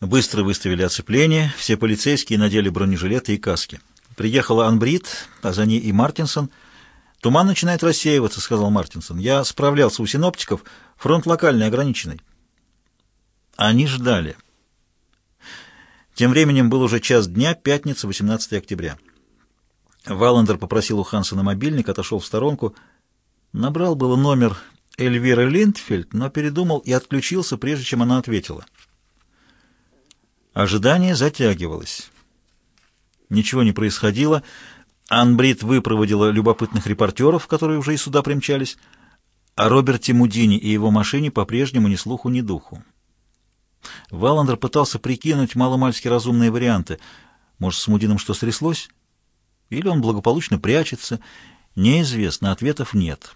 Быстро выставили оцепление, все полицейские надели бронежилеты и каски. Приехала Анбрид, а за ней и Мартинсон. «Туман начинает рассеиваться», — сказал Мартинсон. «Я справлялся у синоптиков, фронт локальный, ограниченный». Они ждали. Тем временем был уже час дня, пятница, 18 октября. Валандер попросил у Хансона мобильник, отошел в сторонку. Набрал было номер Эльвиры Линдфельд, но передумал и отключился, прежде чем она ответила. Ожидание затягивалось. Ничего не происходило. Анбрид выпроводила любопытных репортеров, которые уже и сюда примчались, а Роберте Мудини и его машине по-прежнему ни слуху, ни духу. Валандер пытался прикинуть маломальски разумные варианты. Может, с Мудином что стряслось? Или он благополучно прячется? Неизвестно, ответов нет.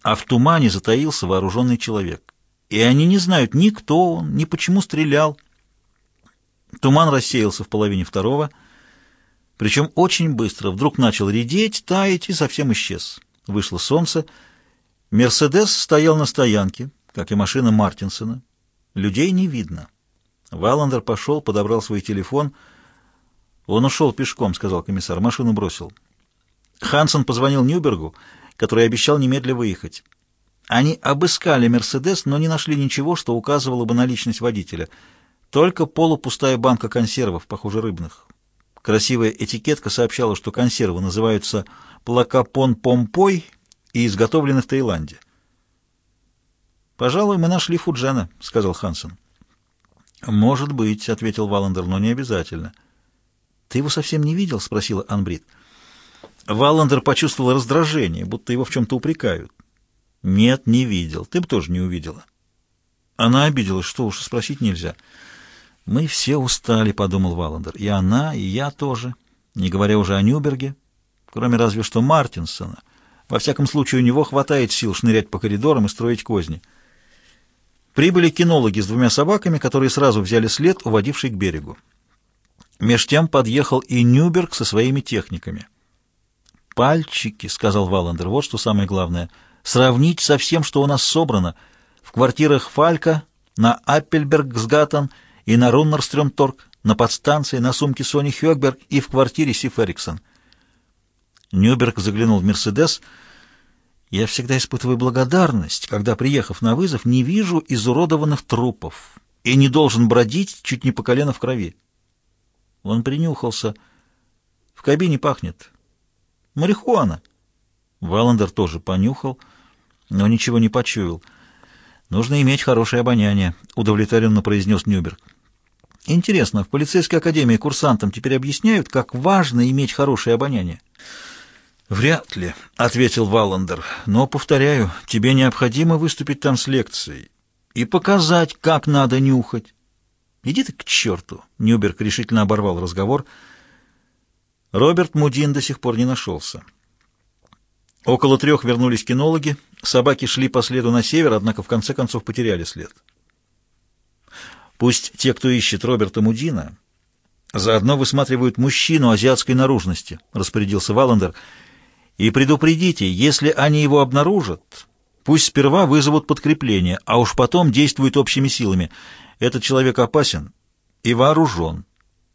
А в тумане затаился вооруженный человек. И они не знают ни кто он, ни почему стрелял. Туман рассеялся в половине второго, причем очень быстро. Вдруг начал редеть, таять и совсем исчез. Вышло солнце. «Мерседес» стоял на стоянке, как и машина Мартинсона. Людей не видно. Валандер пошел, подобрал свой телефон. «Он ушел пешком», — сказал комиссар. «Машину бросил». Хансон позвонил Нюбергу, который обещал немедленно выехать. Они обыскали «Мерседес», но не нашли ничего, что указывало бы на личность водителя — только полупустая банка консервов, похоже, рыбных. Красивая этикетка сообщала, что консервы называются плакапон-помпой и изготовлены в Таиланде. «Пожалуй, мы нашли Фуджена», — сказал Хансен. «Может быть», — ответил Валандер, — «но не обязательно». «Ты его совсем не видел?» — спросила Анбрид. Валандер почувствовал раздражение, будто его в чем-то упрекают. «Нет, не видел. Ты бы тоже не увидела». Она обиделась, что уж спросить нельзя. «Мы все устали», — подумал Валандер. «И она, и я тоже, не говоря уже о Нюберге, кроме разве что Мартинсона. Во всяком случае, у него хватает сил шнырять по коридорам и строить козни». Прибыли кинологи с двумя собаками, которые сразу взяли след, уводивший к берегу. Меж тем подъехал и Нюберг со своими техниками. «Пальчики», — сказал Валандер, — «вот что самое главное. Сравнить со всем, что у нас собрано. В квартирах Фалька, на Аппельбергсгаттен — и на Руннерстрёмторг, на подстанции, на сумке Сони Хёкберг и в квартире Сиф Эриксон. Нюберг заглянул в «Мерседес». «Я всегда испытываю благодарность, когда, приехав на вызов, не вижу изуродованных трупов и не должен бродить чуть не по колено в крови». Он принюхался. «В кабине пахнет. Марихуана». Валандер тоже понюхал, но ничего не почуял. «Нужно иметь хорошее обоняние», — удовлетворенно произнес Нюберг. «Интересно, в полицейской академии курсантам теперь объясняют, как важно иметь хорошее обоняние?» «Вряд ли», — ответил Валландер. «Но, повторяю, тебе необходимо выступить там с лекцией и показать, как надо нюхать». «Иди ты к черту!» — Нюберг решительно оборвал разговор. Роберт Мудин до сих пор не нашелся. Около трех вернулись кинологи. Собаки шли по следу на север, однако в конце концов потеряли след. Пусть те, кто ищет Роберта Мудина, заодно высматривают мужчину азиатской наружности, распорядился Валандер. И предупредите, если они его обнаружат, пусть сперва вызовут подкрепление, а уж потом действуют общими силами. Этот человек опасен и вооружен.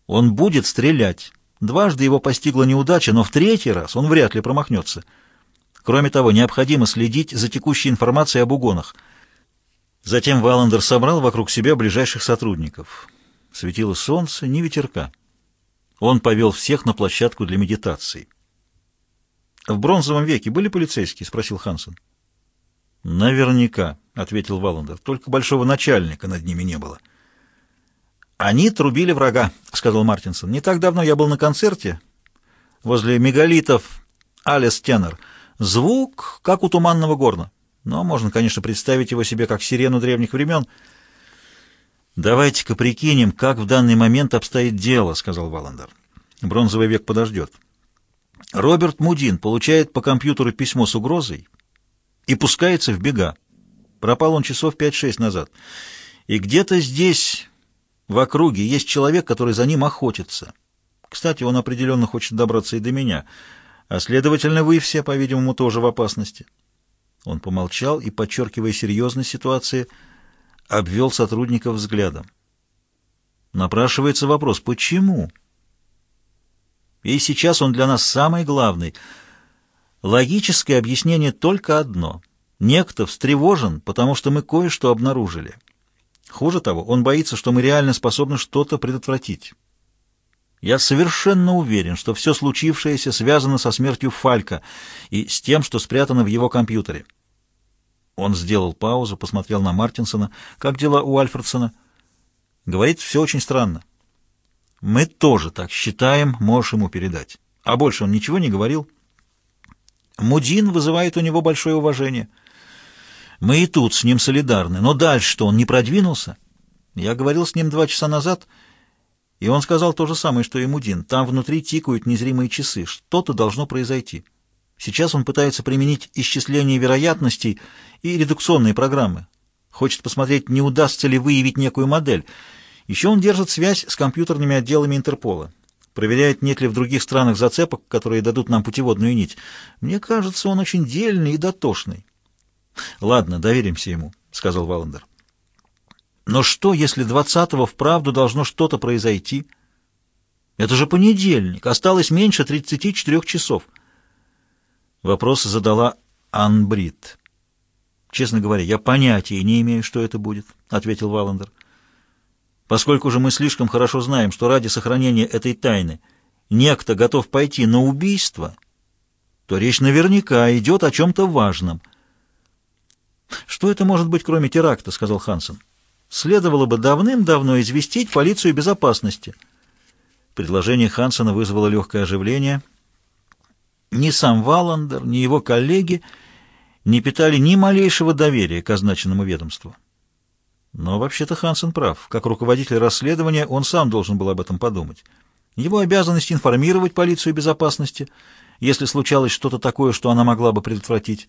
Он будет стрелять. Дважды его постигла неудача, но в третий раз он вряд ли промахнется. Кроме того, необходимо следить за текущей информацией об угонах. Затем Валандер собрал вокруг себя ближайших сотрудников. Светило солнце, ни ветерка. Он повел всех на площадку для медитации. «В бронзовом веке были полицейские?» — спросил Хансен. «Наверняка», — ответил Валандер. «Только большого начальника над ними не было». «Они трубили врага», — сказал Мартинсон. «Не так давно я был на концерте возле мегалитов Алис Теннер». Звук, как у туманного горна. Но можно, конечно, представить его себе как сирену древних времен. «Давайте-ка прикинем, как в данный момент обстоит дело», — сказал Валандер. «Бронзовый век подождет». Роберт Мудин получает по компьютеру письмо с угрозой и пускается в бега. Пропал он часов 5-6 назад. И где-то здесь, в округе, есть человек, который за ним охотится. Кстати, он определенно хочет добраться и до меня — а следовательно, вы все, по-видимому, тоже в опасности. Он помолчал и, подчеркивая серьезность ситуации, обвел сотрудников взглядом. Напрашивается вопрос, почему? И сейчас он для нас самый главный. Логическое объяснение только одно. Некто встревожен, потому что мы кое-что обнаружили. Хуже того, он боится, что мы реально способны что-то предотвратить. Я совершенно уверен, что все случившееся связано со смертью Фалька и с тем, что спрятано в его компьютере. Он сделал паузу, посмотрел на Мартинсона. «Как дела у Альфредсона?» «Говорит, все очень странно». «Мы тоже так считаем, можешь ему передать». А больше он ничего не говорил. Мудин вызывает у него большое уважение. Мы и тут с ним солидарны. Но дальше что, он не продвинулся? Я говорил с ним два часа назад, и он сказал то же самое, что и Мудин. Там внутри тикают незримые часы. Что-то должно произойти. Сейчас он пытается применить исчисление вероятностей и редукционные программы. Хочет посмотреть, не удастся ли выявить некую модель. Еще он держит связь с компьютерными отделами Интерпола. Проверяет, нет ли в других странах зацепок, которые дадут нам путеводную нить. Мне кажется, он очень дельный и дотошный. «Ладно, доверимся ему», — сказал Валандер. «Но что, если двадцатого вправду должно что-то произойти? Это же понедельник, осталось меньше тридцати четырех часов». Вопрос задала Анбрид. «Честно говоря, я понятия не имею, что это будет», — ответил Валандер. «Поскольку же мы слишком хорошо знаем, что ради сохранения этой тайны некто готов пойти на убийство, то речь наверняка идет о чем-то важном». «Что это может быть, кроме теракта?» — сказал Хансен. «Следовало бы давным-давно известить полицию безопасности». Предложение Хансена вызвало легкое оживление — ни сам Валандер, ни его коллеги не питали ни малейшего доверия к означенному ведомству. Но вообще-то Хансен прав. Как руководитель расследования он сам должен был об этом подумать. Его обязанность информировать полицию безопасности, если случалось что-то такое, что она могла бы предотвратить.